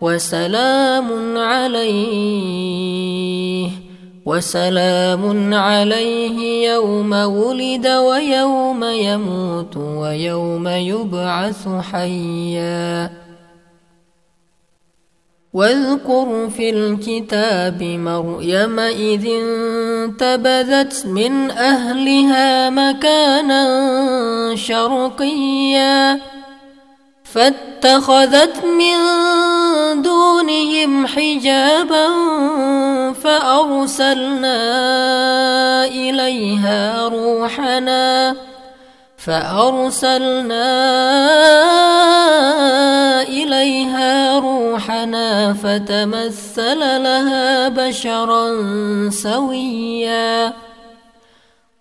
وسلام عليه وسلام عليه يوم ولد ويوم يموت ويوم يبعث حيا. واذكر في الكتاب مريم إذ انتبذت من أهلها مكانا شرقيا. فاتخذت من دونهم حجابا فأرسلنا إليها روحنا فأرسلنا إليها روحنا فتمثل لها بشرا سويا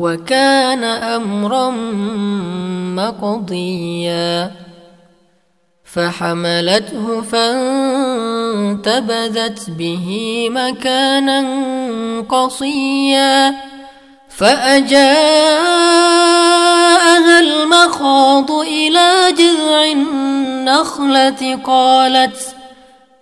وكان أمرا مقضيا. فحملته فانتبذت به مكانا قصيا. فأجاءها المخاض إلى جذع النخلة قالت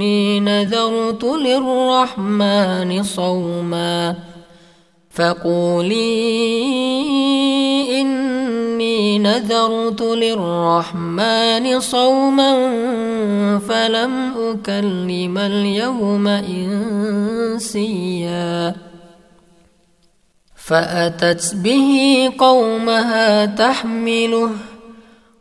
إني نذرت للرحمن صوما فقولي إني نذرت للرحمن صوما فلم أكلم اليوم إنسيا فأتت به قومها تحمله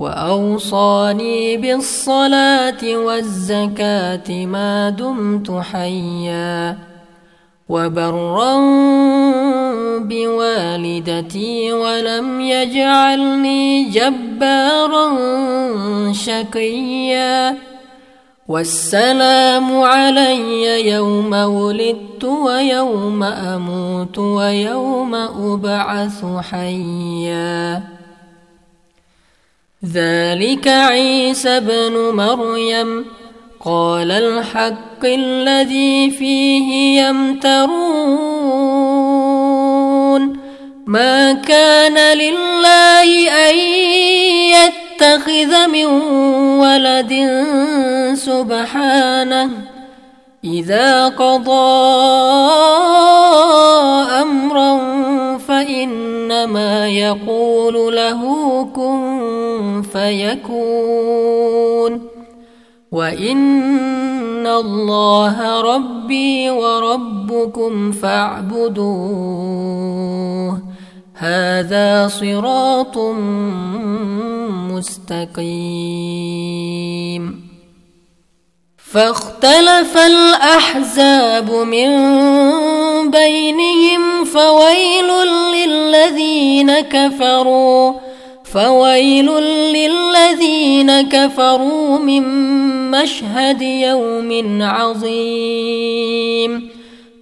وأوصاني بالصلاة والزكاة ما دمت حيا وبرا بوالدتي ولم يجعلني جبارا شقيا والسلام علي يوم ولدت ويوم أموت ويوم أبعث حيا ذلك عيسى بن مريم. قال الحق الذي فيه يمترون. ما كان لله أن يتخذ من ولد سبحانه. إذا قضى أمرا فإنما يقول له كن فيكون وإن الله ربي وربكم فاعبدوه. هذا صراط مستقيم. فاختلف الأحزاب من بينهم فويل للذين كفروا. فويل للذين كفروا من مشهد يوم عظيم.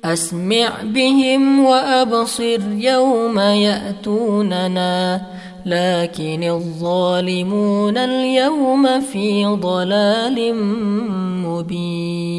أسمع بهم وأبصر يوم يأتوننا لكن الظالمون اليوم في ضلال مبين.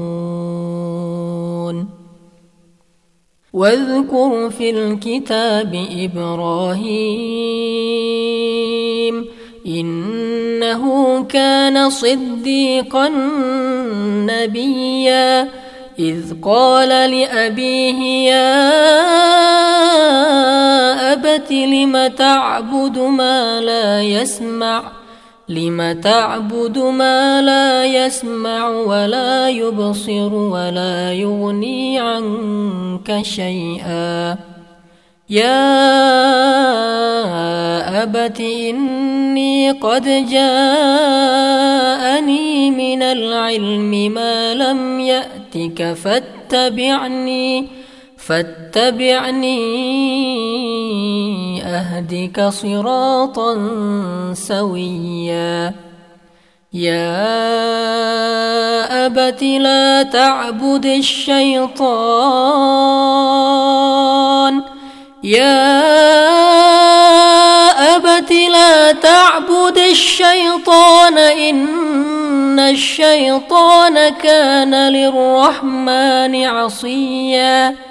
واذكر في الكتاب إبراهيم إنه كان صديقا نبيا إذ قال لأبيه يا أبت لم تعبد ما لا يسمع؟ لم تعبد ما لا يسمع ولا يبصر ولا يغني عنك شيئا. يا أبت إني قد جاءني من العلم ما لم يأتك فاتبعني. فاتبعني أهدك صراطا سويا. يا أبت لا تعبد الشيطان. يا أبت لا تعبد الشيطان. إن الشيطان كان للرحمن عصيا.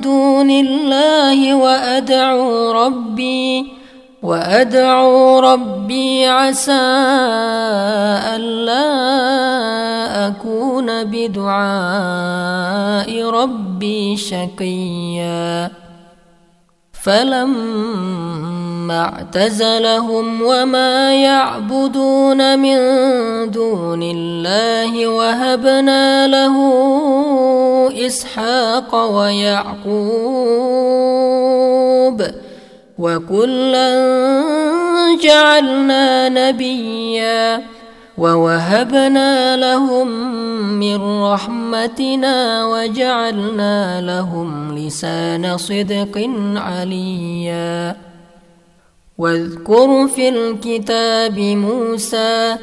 دون الله وأدعو ربي وأدعو ربي عسى ألا أكون بدعاء ربي شقيا. فلما اعتزلهم وما يعبدون من دون الله وهبنا له إسحاق ويعقوب وكلا جعلنا نبيا ووهبنا لهم من رحمتنا وجعلنا لهم لسان صدق عليا واذكر في الكتاب موسى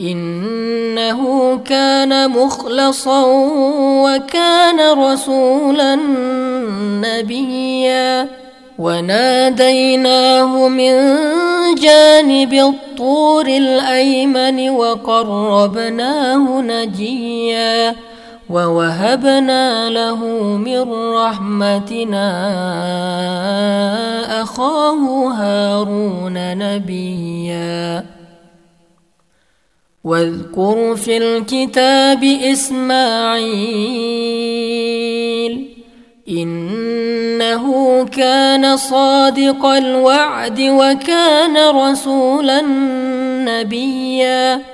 إنه كان مخلصا وكان رسولا نبيا. وناديناه من جانب الطور الأيمن وقربناه نجيا. ووهبنا له من رحمتنا أخاه هارون نبيا. واذكر في الكتاب إسماعيل إنه كان صادق الوعد وكان رسولا نبيا.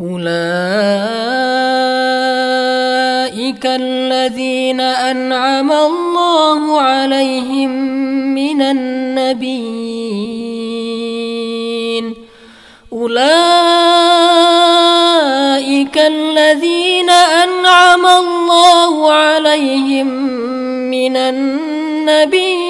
أولئك الذين أنعم الله عليهم من النبيين. أولئك الذين أنعم الله عليهم من النبيين.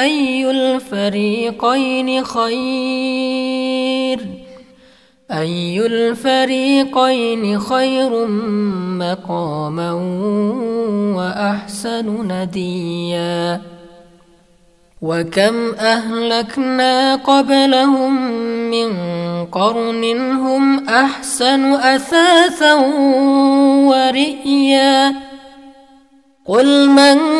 أي الفريقين خير؟ أي الفريقين خير مقاما وأحسن نديا؟ وكم أهلكنا قبلهم من قرن هم أحسن أثاثا ورئيا؟ قل من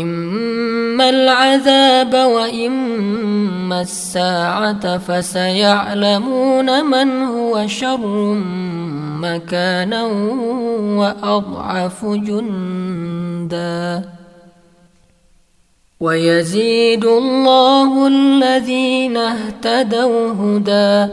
إما العذاب وإما الساعة فسيعلمون من هو شر مكانا وأضعف جندا. ويزيد الله الذين اهتدوا هدى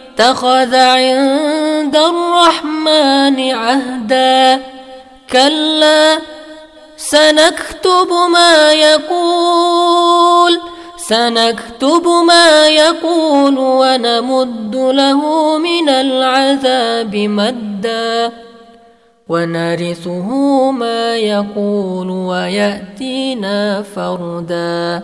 اتخذ عند الرحمن عهدا. كلا سنكتب ما يقول سنكتب ما يقول ونمد له من العذاب مدا. ونرثه ما يقول ويأتينا فردا.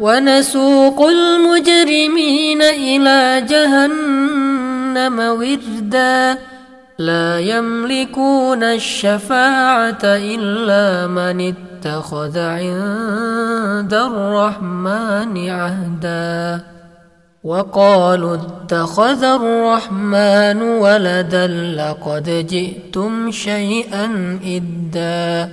ونسوق المجرمين إلى جهنم وردا. لا يملكون الشفاعة إلا من اتخذ عند الرحمن عهدا. وقالوا اتخذ الرحمن ولدا لقد جئتم شيئا إدا.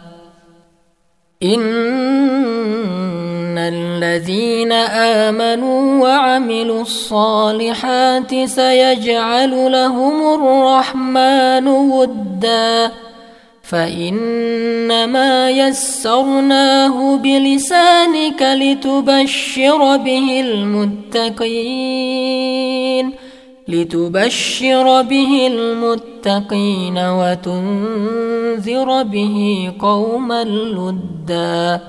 إن الذين آمنوا وعملوا الصالحات سيجعل لهم الرحمن ودا فإنما يسرناه بلسانك لتبشر به المتقين. لتبشر به المتقين وتنذر به قوما لدا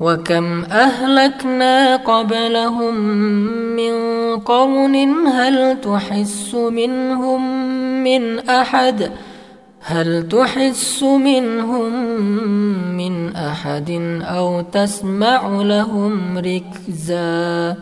وكم أهلكنا قبلهم من قرن هل تحس منهم من أحد؟ هل تحس منهم من أحد أو تسمع لهم ركزا؟